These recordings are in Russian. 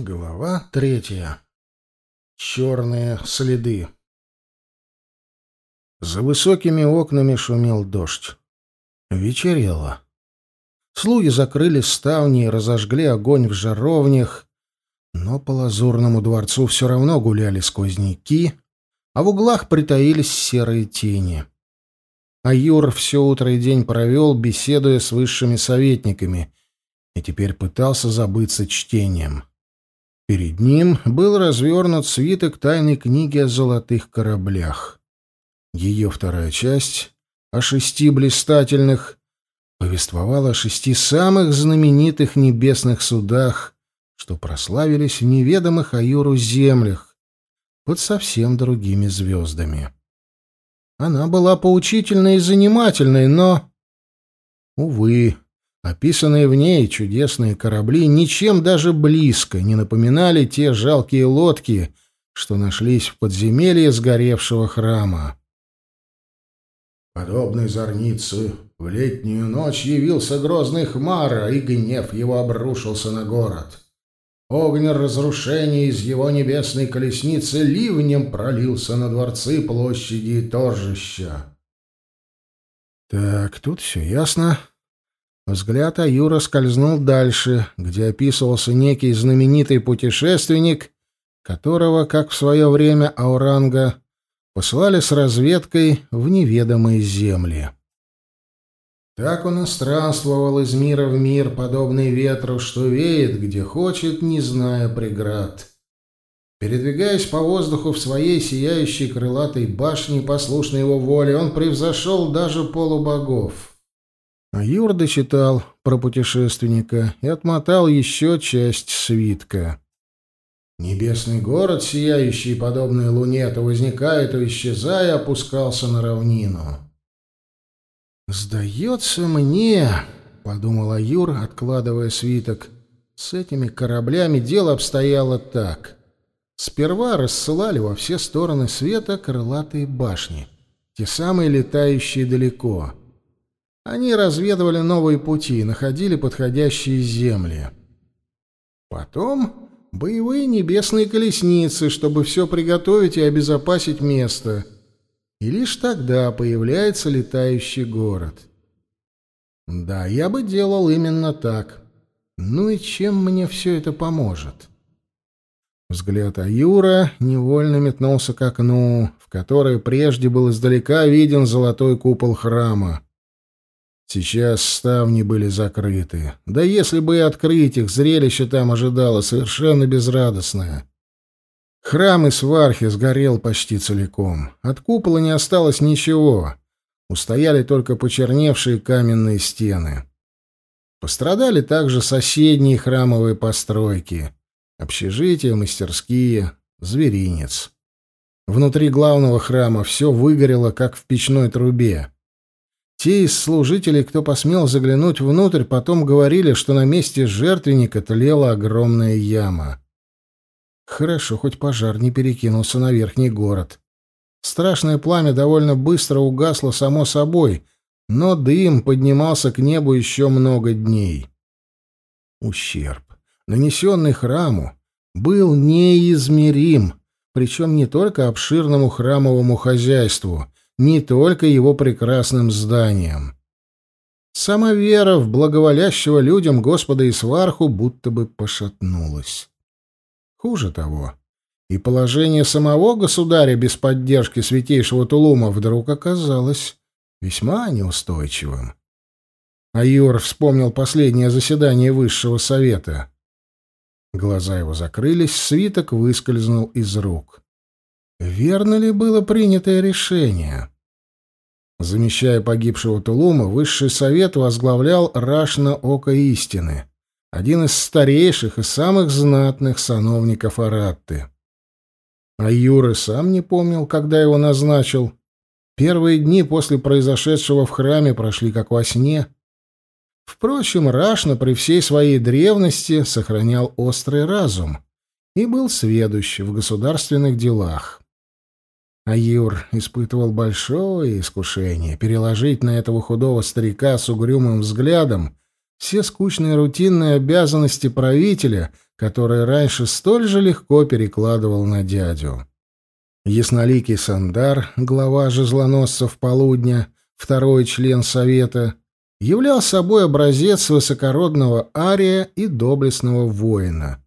Глава третья. Черные следы. За высокими окнами шумел дождь. Вечерело. Слуги закрыли ставни и разожгли огонь в жаровнях, но по лазурному дворцу все равно гуляли сквозняки, а в углах притаились серые тени. А Юр все утро и день провел, беседуя с высшими советниками, и теперь пытался забыться чтением — Перед ним был развернут свиток тайной книги о золотых кораблях. Ее вторая часть, о шести блистательных, повествовала о шести самых знаменитых небесных судах, что прославились в неведомых Аюру землях, под совсем другими звездами. Она была поучительной и занимательной, но... Увы, Описанные в ней чудесные корабли ничем даже близко не напоминали те жалкие лодки, что нашлись в подземелье сгоревшего храма. Подобной зорнице в летнюю ночь явился грозный хмара, и гнев его обрушился на город. Огнь разрушения из его небесной колесницы ливнем пролился на дворцы, площади и торжища. «Так, тут все ясно», Взгляд Аюра скользнул дальше, где описывался некий знаменитый путешественник, которого, как в свое время Ауранга, послали с разведкой в неведомые земли. Так он и странствовал из мира в мир, подобный ветру, что веет, где хочет, не зная преград. Передвигаясь по воздуху в своей сияющей крылатой башне, послушной его воле, он превзошел даже полубогов. А Юр дочитал про путешественника и отмотал еще часть свитка. Небесный город, сияющий подобной луне, то возникает, то исчезая, опускался на равнину. «Сдается мне», — подумал Аюр, откладывая свиток, — «с этими кораблями дело обстояло так. Сперва рассылали во все стороны света крылатые башни, те самые летающие далеко». Они разведывали новые пути и находили подходящие земли. Потом боевые небесные колесницы, чтобы все приготовить и обезопасить место. И лишь тогда появляется летающий город. Да, я бы делал именно так. Ну и чем мне все это поможет? Взгляд Аюра невольно метнулся к окну, в которое прежде был издалека виден золотой купол храма. Сейчас ставни были закрыты. Да если бы и открыть их, зрелище там ожидало совершенно безрадостное. Храм из Вархи сгорел почти целиком. От купола не осталось ничего. Устояли только почерневшие каменные стены. Пострадали также соседние храмовые постройки. Общежития, мастерские, зверинец. Внутри главного храма все выгорело, как в печной трубе. Те из служителей, кто посмел заглянуть внутрь, потом говорили, что на месте жертвенника тлела огромная яма. Хорошо, хоть пожар не перекинулся на верхний город. Страшное пламя довольно быстро угасло само собой, но дым поднимался к небу еще много дней. Ущерб, нанесенный храму, был неизмерим, причем не только обширному храмовому хозяйству — не только его прекрасным зданием. Сама вера в благоволящего людям Господа и Сварху будто бы пошатнулась. Хуже того, и положение самого государя без поддержки святейшего Тулума вдруг оказалось весьма неустойчивым. А вспомнил последнее заседание Высшего Совета. Глаза его закрылись, свиток выскользнул из рук. Верно ли было принятое решение? Замещая погибшего Тулума, высший совет возглавлял Рашна Око Истины, один из старейших и самых знатных сановников Аратты. А Юры сам не помнил, когда его назначил. Первые дни после произошедшего в храме прошли как во сне. Впрочем, Рашна при всей своей древности сохранял острый разум и был сведущ в государственных делах. А Юр испытывал большое искушение переложить на этого худого старика с угрюмым взглядом все скучные рутинные обязанности правителя, которые раньше столь же легко перекладывал на дядю. Ясноликий Сандар, глава жезлоносцев полудня, второй член Совета, являл собой образец высокородного ария и доблестного воина.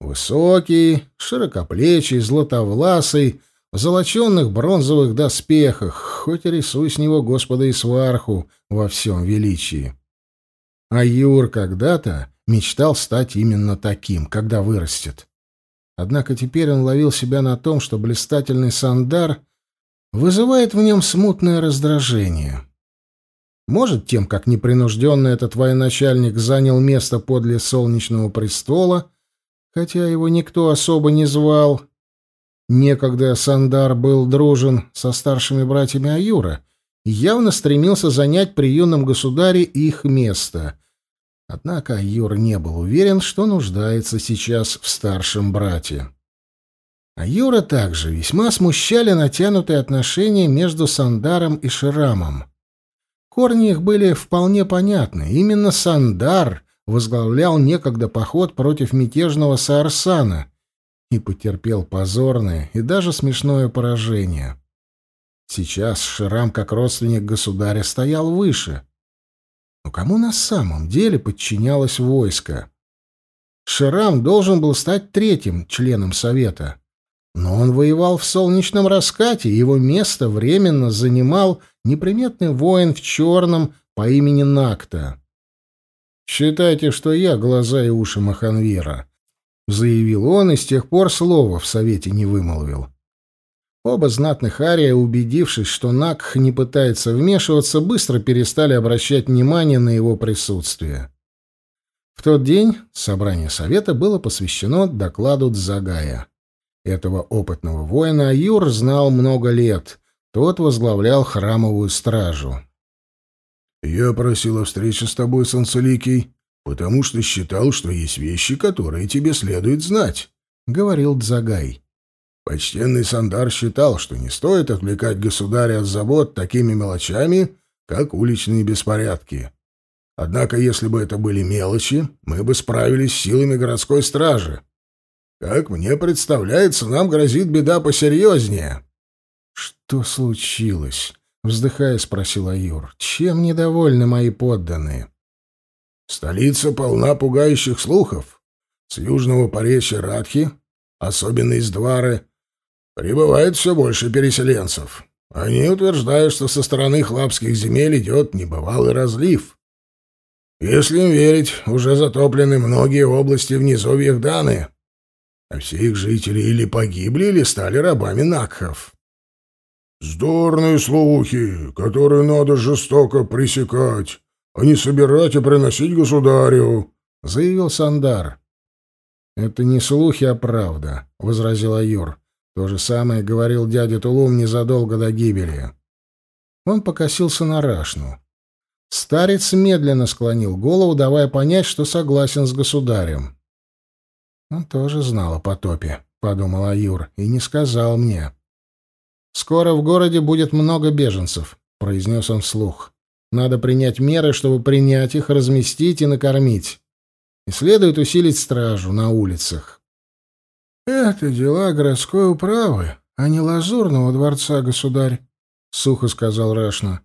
Высокий, широкоплечий, златовласый, золоченных бронзовых доспехах, хоть и рисуй с него Господа и сварху во всем величии. А Юр когда-то мечтал стать именно таким, когда вырастет. Однако теперь он ловил себя на том, что блистательный Сандар вызывает в нем смутное раздражение. Может, тем, как непринужденно этот военачальник занял место подле солнечного престола, хотя его никто особо не звал, Некогда Сандар был дружен со старшими братьями Аюра и явно стремился занять при юном государе их место. Однако Аюр не был уверен, что нуждается сейчас в старшем брате. Аюра также весьма смущали натянутые отношения между Сандаром и Ширамом. Корни их были вполне понятны. Именно Сандар возглавлял некогда поход против мятежного Саарсана — и потерпел позорное и даже смешное поражение. Сейчас Шрам, как родственник государя, стоял выше. Но кому на самом деле подчинялось войско? Шрам должен был стать третьим членом Совета. Но он воевал в солнечном раскате, его место временно занимал неприметный воин в черном по имени Накта. «Считайте, что я глаза и уши Маханвира», заявил он и с тех пор слова в совете не вымолвил. Оба знатных ария, убедившись, что Накх не пытается вмешиваться, быстро перестали обращать внимание на его присутствие. В тот день собрание совета было посвящено докладу Дзагая. Этого опытного воина Юр знал много лет. Тот возглавлял храмовую стражу. «Я просил о встрече с тобой, Санцеликий», потому что считал, что есть вещи, которые тебе следует знать», — говорил Дзагай. Почтенный Сандар считал, что не стоит отвлекать государя от забот такими мелочами, как уличные беспорядки. Однако, если бы это были мелочи, мы бы справились с силами городской стражи. Как мне представляется, нам грозит беда посерьезнее. — Что случилось? — вздыхая, спросил Аюр. — Чем недовольны мои подданные? Столица полна пугающих слухов. С южного поречья Радхи, особенно из Двары, прибывает все больше переселенцев. Они утверждают, что со стороны хлапских земель идет небывалый разлив. Если им верить, уже затоплены многие области в низовьях Даны, а все их жители или погибли, или стали рабами Накхов. «Здорные слухи, которые надо жестоко пресекать», а не собирать и приносить государю», — заявил Сандар. «Это не слухи, а правда», — возразил Аюр. То же самое говорил дядя Тулум незадолго до гибели. Он покосился на Рашну. Старец медленно склонил голову, давая понять, что согласен с государем. «Он тоже знал о потопе», — подумал Аюр, — «и не сказал мне». «Скоро в городе будет много беженцев», — произнес он вслух. Надо принять меры, чтобы принять их, разместить и накормить. И следует усилить стражу на улицах. «Это дела городской управы, а не лазурного дворца, государь», — сухо сказал Рашна.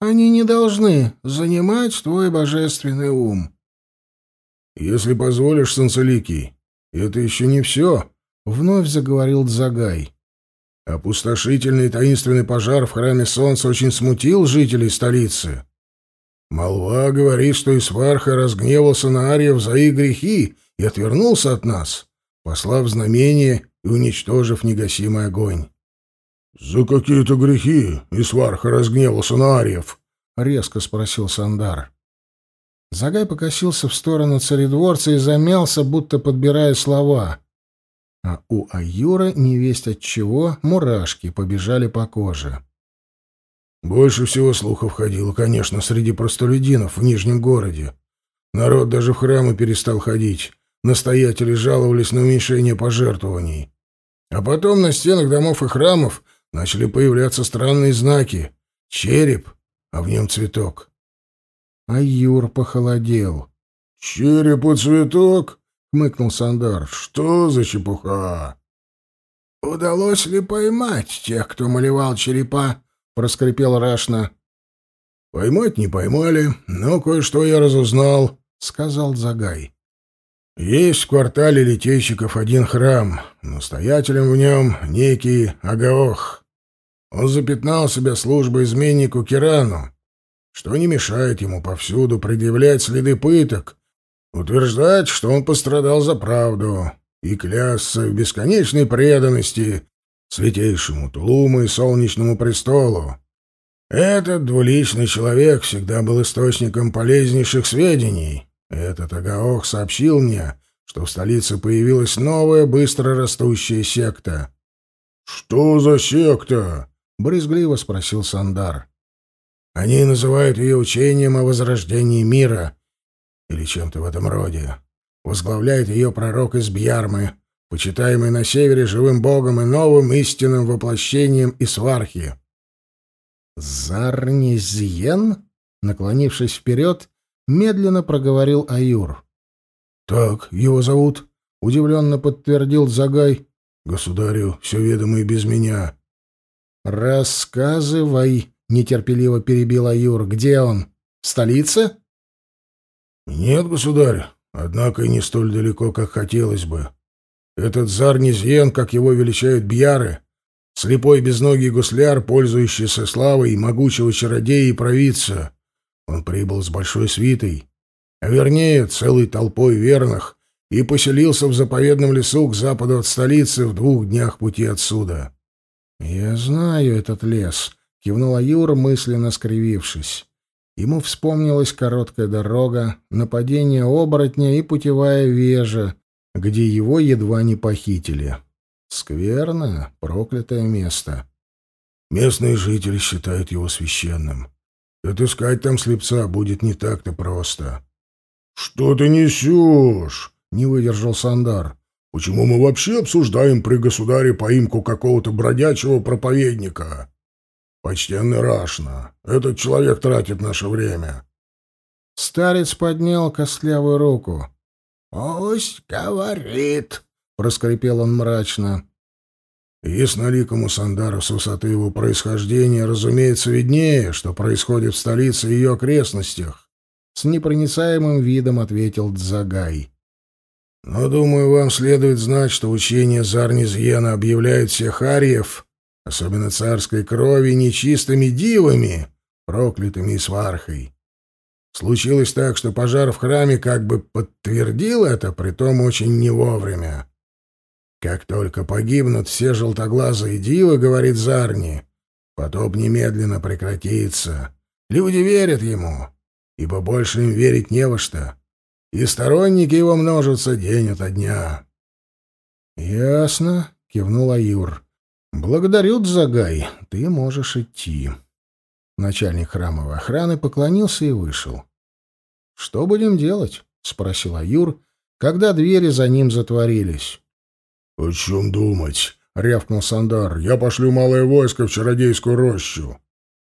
«Они не должны занимать твой божественный ум». «Если позволишь, Санцеликий, это еще не все», — вновь заговорил Дзагай. Опустошительный таинственный пожар в храме солнца очень смутил жителей столицы. Молва говорит, что Исварха разгневался на Ариев за их грехи и отвернулся от нас, послав знамение и уничтожив негасимый огонь. — За какие-то грехи Исварха разгневался на Ариев? — резко спросил Сандар. Загай покосился в сторону царедворца и замялся, будто подбирая слова — а у Аюра невесть от чего мурашки побежали по коже. Больше всего слухов ходило, конечно, среди простолюдинов в Нижнем городе. Народ даже в храмы перестал ходить. Настоятели жаловались на уменьшение пожертвований. А потом на стенах домов и храмов начали появляться странные знаки. Череп, а в нем цветок. А Юр похолодел. «Череп и цветок? — хмыкнул Сандар. «Что за чепуха?» «Удалось ли поймать тех, кто малевал черепа?» — проскрипел Рашна. «Поймать не поймали, но кое-что я разузнал», — сказал Загай. «Есть в квартале литейщиков один храм, настоятелем в нем некий Агаох. Он запятнал себя службой изменнику Кирану, что не мешает ему повсюду предъявлять следы пыток, утверждать, что он пострадал за правду, и клясться в бесконечной преданности святейшему Тулуму и Солнечному престолу. Этот двуличный человек всегда был источником полезнейших сведений. Этот Агаох сообщил мне, что в столице появилась новая, быстро растущая секта. «Что за секта?» — брезгливо спросил Сандар. «Они называют ее учением о возрождении мира», или чем-то в этом роде. Возглавляет ее пророк из Бьярмы, почитаемый на севере живым богом и новым истинным воплощением Исвархи. «Зарнизьен?» — наклонившись вперед, медленно проговорил Аюр. «Так его зовут», — удивленно подтвердил Загай. «Государю, все ведомо и без меня». «Рассказывай», — нетерпеливо перебил Аюр. «Где он? В столице?» «Нет, государь, однако и не столь далеко, как хотелось бы. Этот зар как его величают бьяры, слепой безногий гусляр, пользующийся славой могучего чародея и провидца. Он прибыл с большой свитой, а вернее, целой толпой верных, и поселился в заповедном лесу к западу от столицы в двух днях пути отсюда. «Я знаю этот лес», — кивнула Юра, мысленно скривившись. Ему вспомнилась короткая дорога, нападение оборотня и путевая вежа, где его едва не похитили. Скверно, проклятое место. Местные жители считают его священным. Отыскать там слепца будет не так-то просто. — Что ты несешь? — не выдержал Сандар. — Почему мы вообще обсуждаем при государе поимку какого-то бродячего проповедника? «Почтенный Рашна, этот человек тратит наше время». Старец поднял костлявую руку. «Пусть говорит», — проскрипел он мрачно. Ясноликому Сандару с высоты его происхождения, разумеется, виднее, что происходит в столице и ее окрестностях. С непроницаемым видом ответил Дзагай. Но, думаю, вам следует знать, что учение Зарнизьена объявляет всех ариев особенно царской крови, нечистыми дивами, проклятыми и свархой. Случилось так, что пожар в храме как бы подтвердил это, притом очень не вовремя. Как только погибнут все желтоглазые дивы, говорит Зарни, потоп немедленно прекратится. Люди верят ему, ибо больше им верить не во что, и сторонники его множатся день ото дня. — Ясно, — кивнул Аюр. «Благодарю, Дзагай, ты можешь идти». Начальник храмовой охраны поклонился и вышел. «Что будем делать?» — спросила Юр, когда двери за ним затворились. «О чем думать?» — рявкнул Сандар. «Я пошлю малое войско в чародейскую рощу.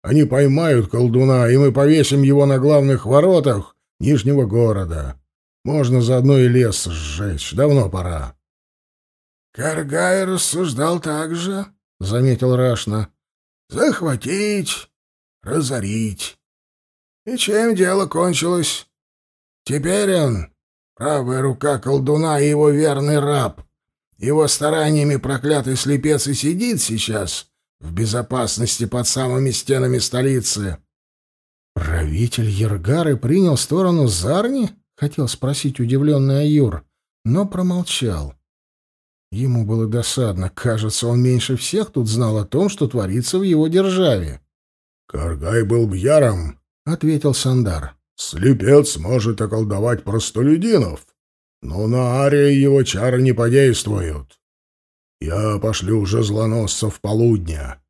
Они поймают колдуна, и мы повесим его на главных воротах Нижнего города. Можно заодно и лес сжечь. Давно пора». Каргай рассуждал так же, — заметил Рашна. — Захватить, разорить. И чем дело кончилось? Теперь он — правая рука колдуна и его верный раб. Его стараниями проклятый слепец и сидит сейчас в безопасности под самыми стенами столицы. — Правитель Ергары принял сторону Зарни? — хотел спросить удивленный Аюр, но промолчал. — Ему было досадно. Кажется, он меньше всех тут знал о том, что творится в его державе. «Каргай был бьяром», — ответил Сандар. «Слепец может околдовать простолюдинов, но на Арии его чары не подействуют. Я пошлю уже злоносцев полудня.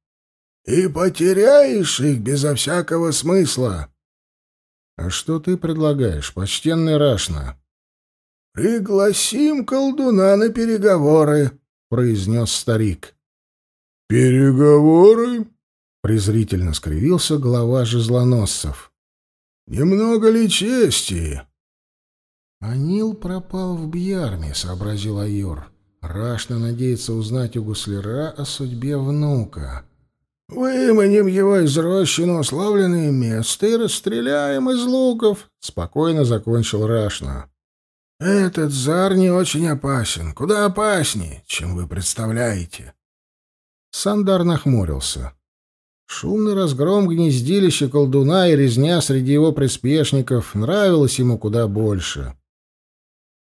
И потеряешь их безо всякого смысла». «А что ты предлагаешь, почтенный Рашна?» «Пригласим колдуна на переговоры», — произнес старик. «Переговоры?» — презрительно скривился глава жезлоносцев. «Немного ли чести?» «Анил пропал в Бьярме», — сообразил Айор. «Рашно надеется узнать у гусляра о судьбе внука». «Выманим его из рощи на условленное место и расстреляем из луков», — спокойно закончил Рашна. Этот зар не очень опасен. Куда опаснее, чем вы представляете. Сандар нахмурился. Шумный разгром гнездилища колдуна и резня среди его приспешников нравилось ему куда больше.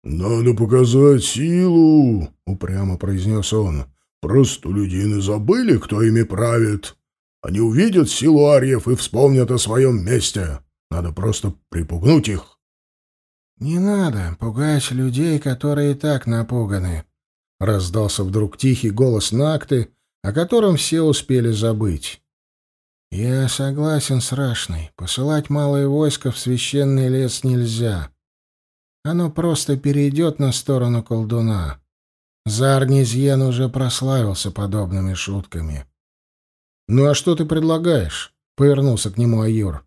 «Надо показать силу!» — упрямо произнес он. «Простолюдины забыли, кто ими правит. Они увидят силу арьев и вспомнят о своем месте. Надо просто припугнуть их». «Не надо пугать людей, которые и так напуганы», — раздался вдруг тихий голос Накты, о котором все успели забыть. «Я согласен с Рашной. Посылать малое войско в священный лес нельзя. Оно просто перейдет на сторону колдуна. Зарнизьен уже прославился подобными шутками». «Ну а что ты предлагаешь?» — повернулся к нему Аюр.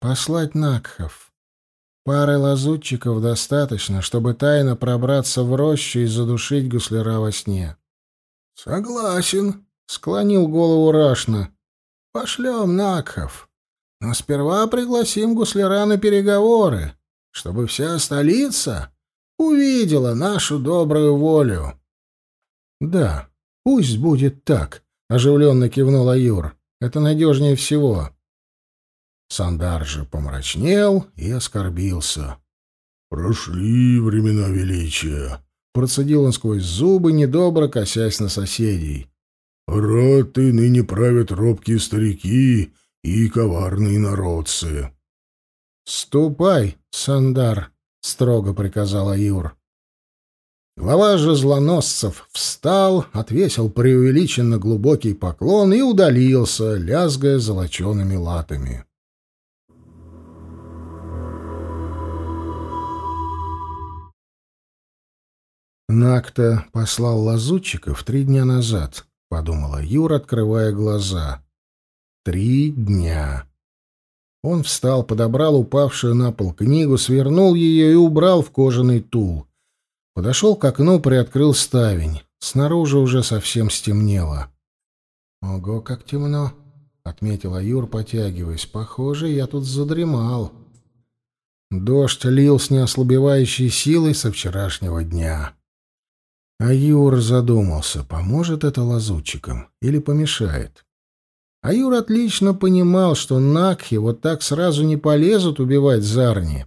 «Послать Накхов. Пары лазутчиков достаточно, чтобы тайно пробраться в рощу и задушить гусляра во сне. — Согласен, — склонил голову Рашна. — Пошлем Накхов. Но сперва пригласим гусляра на переговоры, чтобы вся столица увидела нашу добрую волю. — Да, пусть будет так, — оживленно кивнул Аюр. — Это надежнее всего. — Сандар же помрачнел и оскорбился. «Прошли времена величия!» — процедил он сквозь зубы, недобро косясь на соседей. «Роты ныне правят робкие старики и коварные народцы». «Ступай, Сандар!» — строго приказал Аюр. Глава же злоносцев встал, отвесил преувеличенно глубокий поклон и удалился, лязгая золочеными латами. Накта послал лазутчиков три дня назад, подумала Юра, открывая глаза. Три дня. Он встал, подобрал упавшую на пол книгу, свернул ее и убрал в кожаный тул. Подошел к окну, приоткрыл ставень. Снаружи уже совсем стемнело. «Ого, как темно!» — отметила Юр, потягиваясь. «Похоже, я тут задремал». Дождь лил с неослабевающей силой со вчерашнего дня. А Юр задумался, поможет это лазутчикам или помешает. А Юр отлично понимал, что Накхи вот так сразу не полезут убивать Зарни.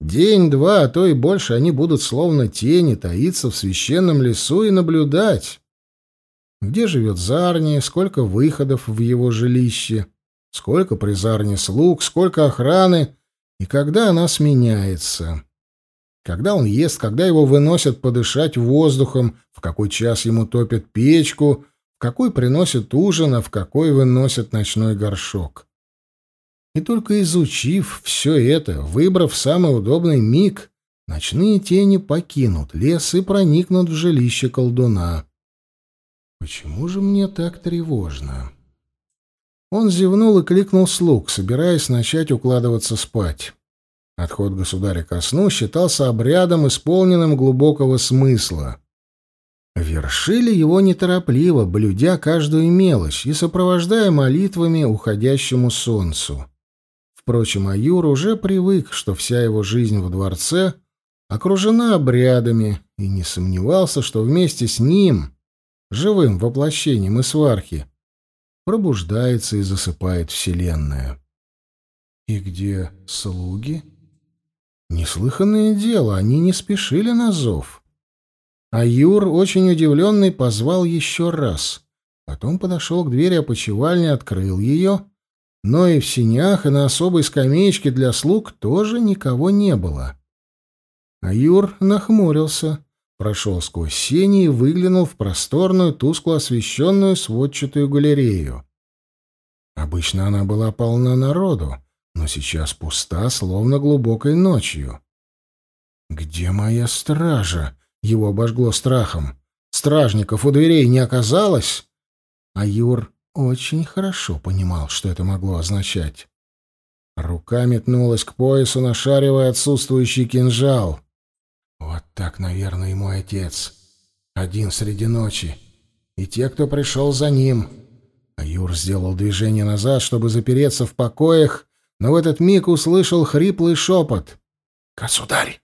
День-два, а то и больше они будут словно тени таиться в священном лесу и наблюдать. Где живет Зарни, сколько выходов в его жилище, сколько при Зарни слуг, сколько охраны и когда она сменяется. Когда он ест, когда его выносят подышать воздухом, в какой час ему топят печку, в какой приносят ужин, а в какой выносят ночной горшок. И только изучив все это, выбрав самый удобный миг, ночные тени покинут лес и проникнут в жилище колдуна. «Почему же мне так тревожно?» Он зевнул и кликнул слуг, собираясь начать укладываться спать. Отход государя ко сну считался обрядом, исполненным глубокого смысла. Вершили его неторопливо, блюдя каждую мелочь и сопровождая молитвами уходящему солнцу. Впрочем, Аюр уже привык, что вся его жизнь в дворце окружена обрядами, и не сомневался, что вместе с ним, живым воплощением Исвархи, пробуждается и засыпает Вселенная. «И где слуги?» Неслыханное дело, они не спешили на зов. А Юр, очень удивленный, позвал еще раз. Потом подошел к двери опочивальни, открыл ее. Но и в синях, и на особой скамеечке для слуг тоже никого не было. А Юр нахмурился, прошел сквозь сени и выглянул в просторную, тускло освещенную сводчатую галерею. Обычно она была полна народу, но сейчас пуста, словно глубокой ночью. «Где моя стража?» — его обожгло страхом. «Стражников у дверей не оказалось?» А Юр очень хорошо понимал, что это могло означать. Рука метнулась к поясу, нашаривая отсутствующий кинжал. «Вот так, наверное, и мой отец. Один среди ночи. И те, кто пришел за ним». А Юр сделал движение назад, чтобы запереться в покоях, но в этот миг услышал хриплый шепот. «Государь!»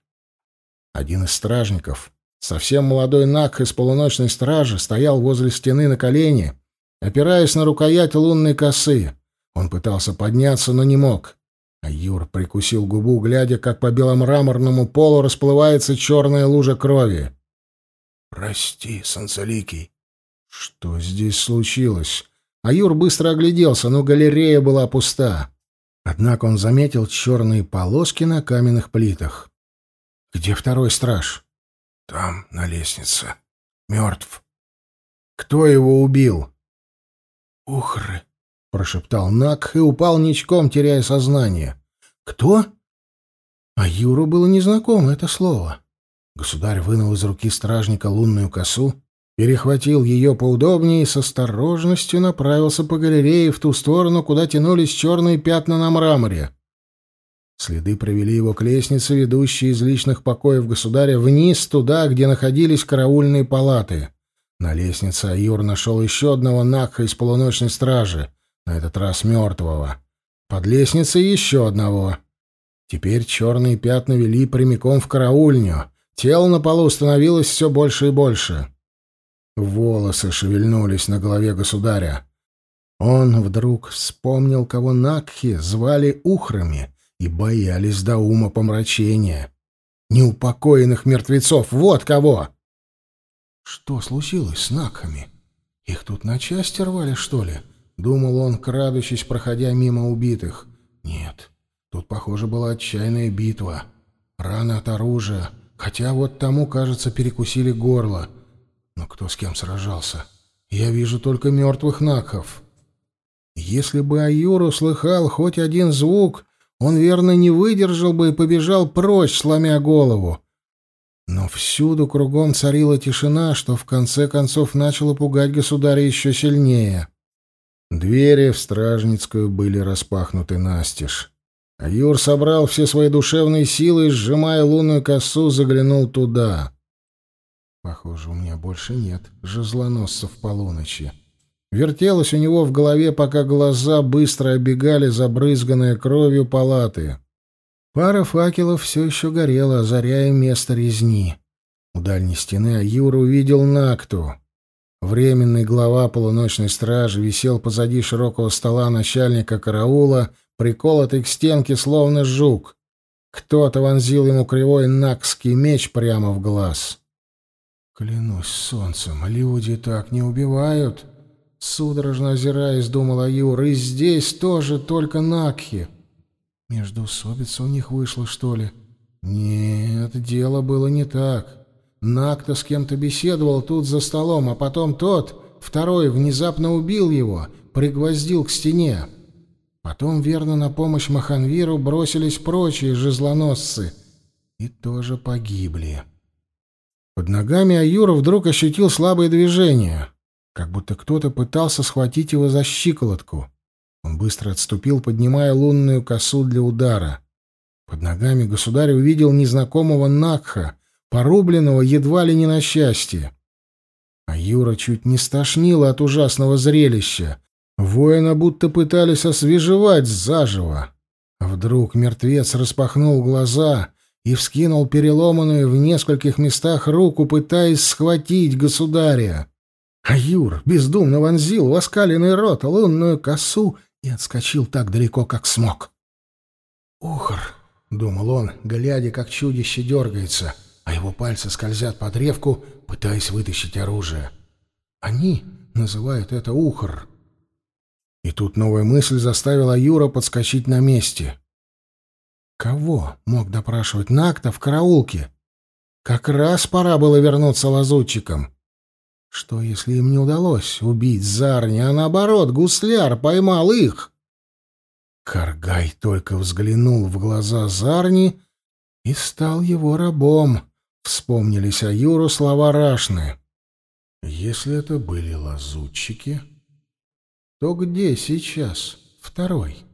Один из стражников, совсем молодой Нак из полуночной стражи, стоял возле стены на колени, опираясь на рукоять лунной косы. Он пытался подняться, но не мог. А Юр прикусил губу, глядя, как по беломраморному полу расплывается черная лужа крови. «Прости, Санцеликий». «Что здесь случилось?» Аюр быстро огляделся, но галерея была пуста. Однако он заметил черные полоски на каменных плитах. «Где второй страж?» «Там, на лестнице. Мертв». «Кто его убил?» «Ухры», — прошептал Нак и упал ничком, теряя сознание. «Кто?» А Юру было незнакомо это слово. Государь вынул из руки стражника лунную косу, перехватил ее поудобнее и с осторожностью направился по галерее в ту сторону, куда тянулись черные пятна на мраморе. Следы привели его к лестнице, ведущей из личных покоев государя, вниз туда, где находились караульные палаты. На лестнице Аюр нашел еще одного Накха из полуночной стражи, на этот раз мертвого. Под лестницей еще одного. Теперь черные пятна вели прямиком в караульню. Тело на полу становилось все больше и больше. — Волосы шевельнулись на голове государя. Он вдруг вспомнил, кого Накхи звали ухрами и боялись до ума помрачения. Неупокоенных мертвецов, вот кого! Что случилось с Накхами? Их тут на части рвали, что ли? Думал он, крадучись, проходя мимо убитых. Нет, тут, похоже, была отчаянная битва. Раны от оружия, хотя вот тому, кажется, перекусили горло — но кто с кем сражался? Я вижу только мертвых наков. Если бы Аюр услыхал хоть один звук, он, верно, не выдержал бы и побежал прочь, сломя голову. Но всюду кругом царила тишина, что в конце концов начало пугать государя еще сильнее. Двери в Стражницкую были распахнуты настежь. Аюр собрал все свои душевные силы и, сжимая лунную косу, заглянул туда. Похоже, у меня больше нет жезлоносцев полуночи. Вертелось у него в голове, пока глаза быстро оббегали забрызганные кровью палаты. Пара факелов все еще горела, озаряя место резни. У дальней стены Аюра увидел Накту. Временный глава полуночной стражи висел позади широкого стола начальника караула, приколотый к стенке, словно жук. Кто-то вонзил ему кривой накский меч прямо в глаз. Клянусь солнцем, люди так не убивают. Судорожно озираясь, думала Юра, и здесь тоже только Накхи. Междуусобица у них вышло что ли? Нет, дело было не так. Накта с кем-то беседовал тут за столом, а потом тот, второй, внезапно убил его, пригвоздил к стене. Потом, верно, на помощь Маханвиру бросились прочие жезлоносцы и тоже погибли. Под ногами Аюра вдруг ощутил слабое движение, как будто кто-то пытался схватить его за щиколотку. Он быстро отступил, поднимая лунную косу для удара. Под ногами государь увидел незнакомого Накха, порубленного едва ли не на счастье. Аюра чуть не стошнило от ужасного зрелища. Воина будто пытались освежевать заживо. Вдруг мертвец распахнул глаза — и вскинул переломанную в нескольких местах руку, пытаясь схватить государя. А Юр бездумно вонзил в оскаленный рот лунную косу и отскочил так далеко, как смог. «Ухр!» — думал он, глядя, как чудище дергается, а его пальцы скользят по древку, пытаясь вытащить оружие. «Они называют это ухр!» И тут новая мысль заставила Юра подскочить на месте. Кого мог допрашивать Накта в караулке? Как раз пора было вернуться лазутчикам. Что, если им не удалось убить Зарни, а наоборот, гусляр поймал их? Каргай только взглянул в глаза Зарни и стал его рабом. Вспомнились о Юру слова Рашны. Если это были лазутчики, то где сейчас второй?